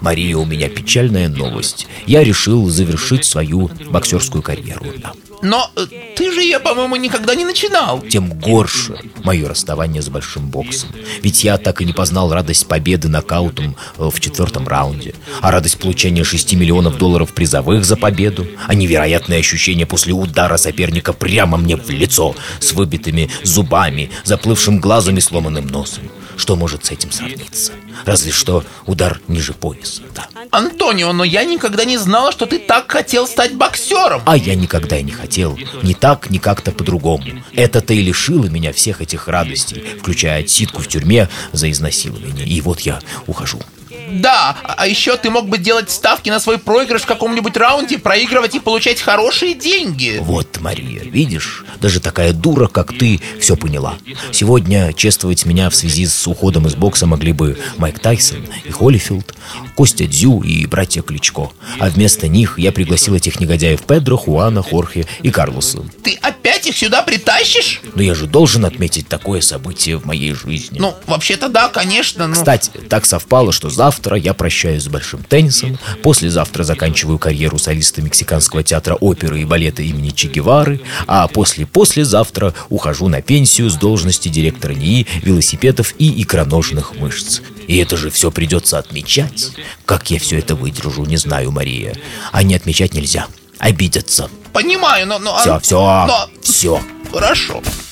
Мария, у меня печальная новость. Я решил завершить свою боксерскую карьеру. Но э, ты же ее, по-моему, никогда не начинал. Тем горше мое расставание с большим боксом. Ведь я так и не познал радость победы нокаутом э, в четвертом раунде, а радость получения 6 миллионов долларов призовых за победу, а невероятное ощущение после удара соперника прямо мне в лицо с выбитыми зубами, заплывшим глазом и сломанным носом. Что может с этим сравниться? Разве что удар ниже пояса, да. Антонио, но я никогда не знала, что ты так хотел стать боксером. А я никогда и не хотел. Ни так, ни как-то по-другому. Это-то и лишило меня всех этих радостей, включая отсидку в тюрьме за изнасилование. И вот я ухожу. Да, а еще ты мог бы делать ставки на свой проигрыш в каком-нибудь раунде, проигрывать и получать хорошие деньги. Вот, Мария, видишь, даже такая дура, как ты, все поняла. Сегодня чествовать меня в связи с уходом из бокса могли бы Майк Тайсон и Холлифилд, Костя Дзю и братья Кличко. А вместо них я пригласил этих негодяев Педро, Хуана, Хорхе и Карлоса. Ты опять их сюда притащишь? Но я же должен отметить такое событие в моей жизни. Ну, вообще-то да, конечно, но... Кстати, так совпало, что завтра я прощаюсь с большим теннисом, послезавтра заканчиваю карьеру солиста Мексиканского театра оперы и балета имени Че Гевары, а после-послезавтра ухожу на пенсию с должности директора НИИ велосипедов и икроножных мышц. И это же все придется отмечать. Как я все это выдержу, не знаю, Мария. А не отмечать нельзя. Обидятся. Понимаю, но... но Все, все, Но... все. Хорошо.